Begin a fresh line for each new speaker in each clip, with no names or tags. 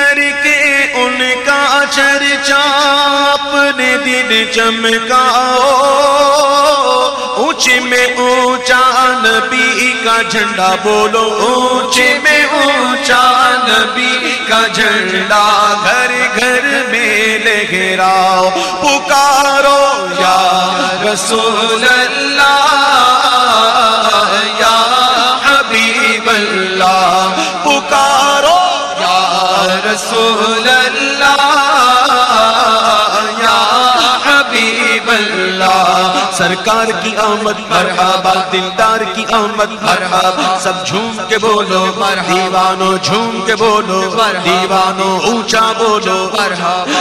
کر کے ان کا چرچا اپنے دل چمکاؤ۔ اونچے میں اونچا نبی کا جھنڈا بولو۔ اونچے میں اونچا نبی کا جھنڈا گھر گھر میں لہراؤ۔ پکارو یا رسول اللہ۔ رسول اللہ یا حبیب اللہ۔ سرکار کی آمد مرحبا دلدار کی آمد مرحبا۔ سب جھوم کے بولو دیوانو جھوم کے بولو دیوانو اونچا بولو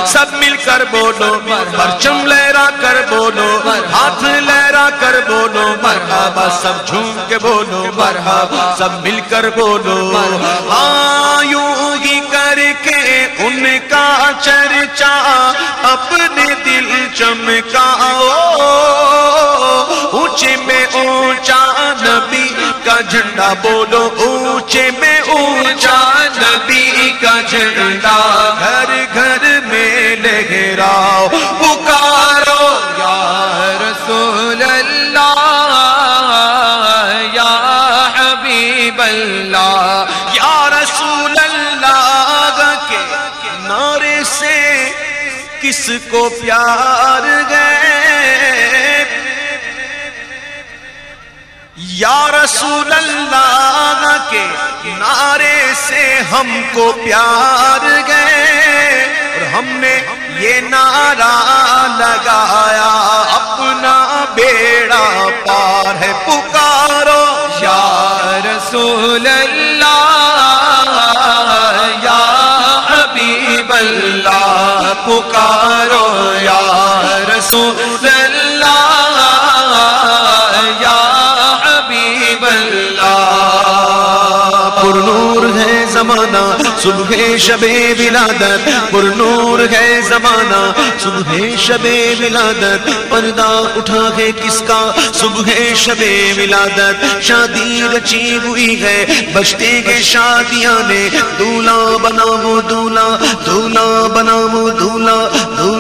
سب مل کر بولو پرچم لہرا کر بولو ہاتھ لہرا کر بولو مرحبا۔ سب جھوم کے بولو مرحبا۔ سب مل کر بولو۔ ہاں یوں ان کا چرچا اپنے دل چمکاؤ اونچے میں اونچا نبی کا جھنڈا بولو اونچے میں اونچا سے کس کو پیار گئے یا رسول اللہ کے نعرے سے ہم کو پیار گئے اور ہم نے یہ نعرہ لگایا، اپنا بیڑا پار ہے، پکارو یا رسول اللہ۔ اللہ پکارو یا رسول زمانہ، صبح شب ولادت، پر نور ہے زمانہ۔ صبح شب ولادت، پردہ اٹھا ہے کس کا؟ صبح شب ولادت، شادی رچی ہوئی ہے۔ بچتے گے شادیاں نے دولا بنا وہ دولا دولا بنا وہ دولا دولا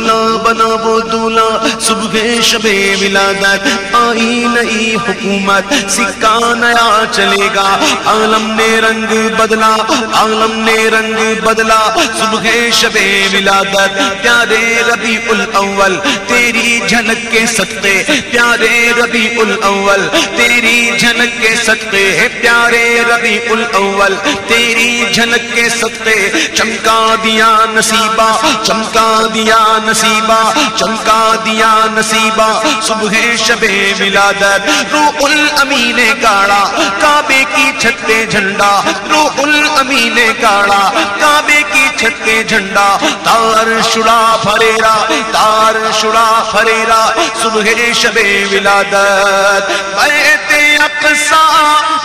صبح شب ولادت آئی نئی حکومت، سکہ نیا چلے گا۔ عالم نے رنگ بدلا، عالم نے رنگ بدلا۔ صبح شب ولادت پیارے ربیع الاول تیری جھلک کے صدقے۔ پیارے ربیع الاول تیری جھلک کے صدقے۔ پیارے ربیع الاول تیری جھلک کے صدقے۔ چمکا دیا نصیبہ، چمکا دیا نصیبہ، چمکا دیا نصیبہ، صبح شب ولادت روح الامین گاڑا کعبے کی چھت پہ جھنڈا روح الامین گاڑا کعبے کی چھت پہ جھنڈا تار شڑا فریرا تار شڑا فریرا صبح شب ولادت بیت اقصا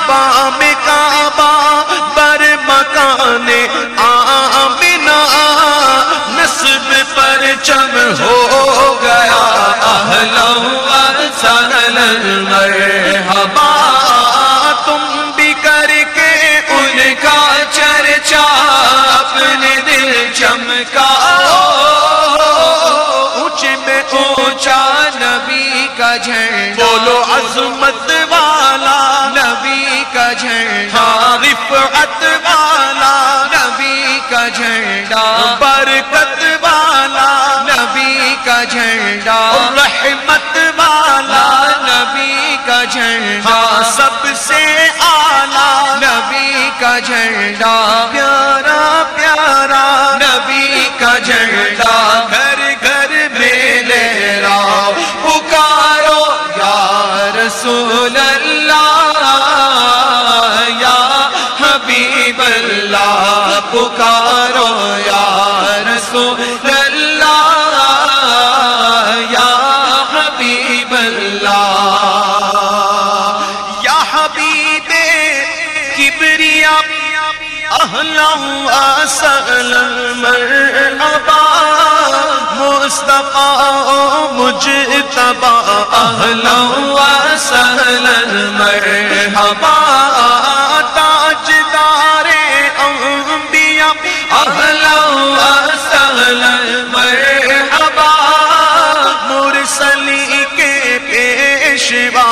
بام کعبہ، بر مکان آمنا نصب پر چم ہو گیا مرحبا تم بھی کر کے ان کا چرچا اپنے دل چمکا اونچے میں اونچا نبی کا جھنڈا۔ بولو عظمت والا۔ نبی کا جھنڈا۔ رفعت والا۔ نبی کا جھنڈا۔ برکت والا۔ نبی کا جھنڈا۔ رحمت جھنڈا سب سے آلہ نبی کا جھنڈا پیارا پیارا نبی کا جھنڈا گھر گھر میں لہراؤ پکارو یا رسول اللہ یا حبیب اللہ پکارو یا رسول اللہ یا حبیب اللہ۔ سہل سل ابا مصطفیٰ مجھ تباہ لمبا سل مرحبا تاجدار انبیاء اہلا وسہلا کے پیشوا.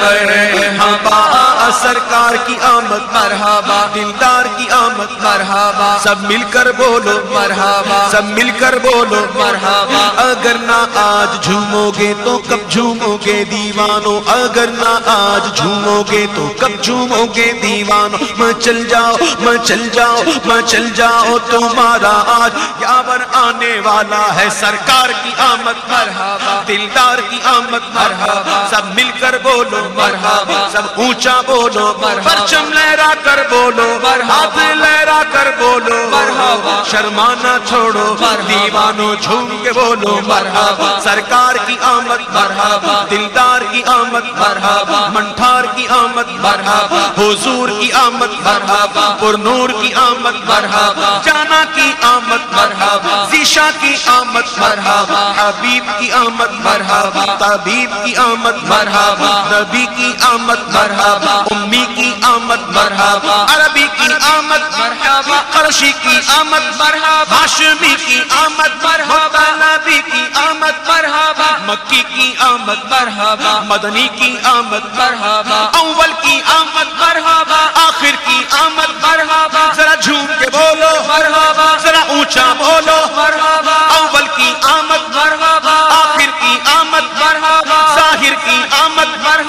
مرحبا سرکار کی آمد
مرحبا
دلدار کی
مرحبا۔
سب مل کر بولو
مرحبا۔
سب مل کر بولو
مرحبا۔
اگر نہ آج جھومو گے تو کب جھومو گے دیوانو۔ اگر نہ آج جھومو گے تو کب جھومو گے دیوانو۔ میں چل جاؤ، میں چل جاؤ، میں چل جاؤ۔ تمہارا آج یاور آنے والا ہے۔ سرکار کی آمد
مرحبا۔
دلدار کی آمد
مرحبا۔
سب مل کر بولو
مرحبا۔
سب اونچا بولو
مرحبا۔
پرچم لہرا کر بولو
مرحبا۔
لہرا کر بولو
مرحبا
شرمانا چھوڑو
مرحبا
دیوانو جھوم کے بولو
مرحبا
سرکار کی آمد
مرحبا
دلدار کی آمد
مرحبا
منٹھار کی آمد
مرحبا
حضور کی آمد
مرحبا
پر نور کی آمد
مرحبا
جانا کی آمد
مرحبا
زیشا کی آمد
مرحبا
حبیب کی آمد
مرحبا
طبیب کی آمد
مرحبا
نبی کی آمد
مرحبا
امی کی آمد
مرحبا
عربی کی آمد
مرحبا
قرشی کی آمد
مرحبا
ہاشمی کی آمد
مرحبا
نبی کی آمد
مرحبا
مکی کی آمد
مرحبا
مدنی کی آمد
مرحبا
اول کی آمد
مرحبا
آخر کی آمد
مرحبا
ذرا جھوم کے بولو
مرحبا
ذرا اونچا بولو
مرحبا
اول کی آمد
مرحبا
آخر کی آمد
مرحبا
ظاہر کی آمد
مرحبا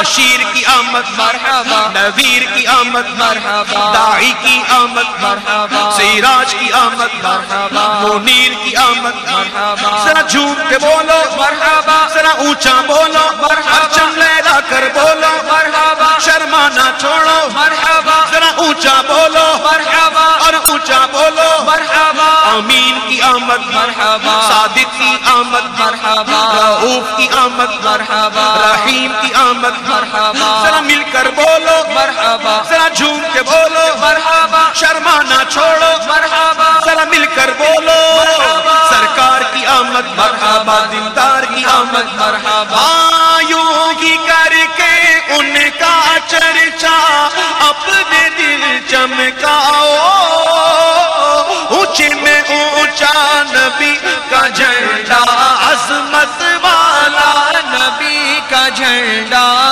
بشیر کی آمد،
مرحبا۔
نویر کی آمد،
مرحبا۔
داعی کی آمد،
مرحبا۔
سیراج کی آمد،
مرحبا۔
منیر کی آمد،
مرحبا۔
ذرا جھوم کے بولو،
مرحبا۔
ذرا اونچا بولو،
مرحبا۔
پرچم لہرا کر بولو،
مرحبا۔
شرمانا چھوڑو،
مرحبا۔
ذرا اونچا بولو امین کی آمد
مرحبا،
صادق کی آمد
مرحبا
رعوف کی آمد
مرحبا،
رحیم کی آمد
مرحبا،
ذرا مل کر بولو
مرحبا،
ذرا جھوم کے بولو
مرحبا،
شرمانا چھوڑو
مرحبا،
ذرا مل کر بولو
مرحبا،
سرکار کی آمد
مرحبا
دلدار کی آمد
مرحبا۔
یوگی کر کے ان کا چرچا، اپنے دل چمکاؤ۔ سوچ میں اونچا نبی کا جھنڈا عظمت والا
نبی کا جھنڈا۔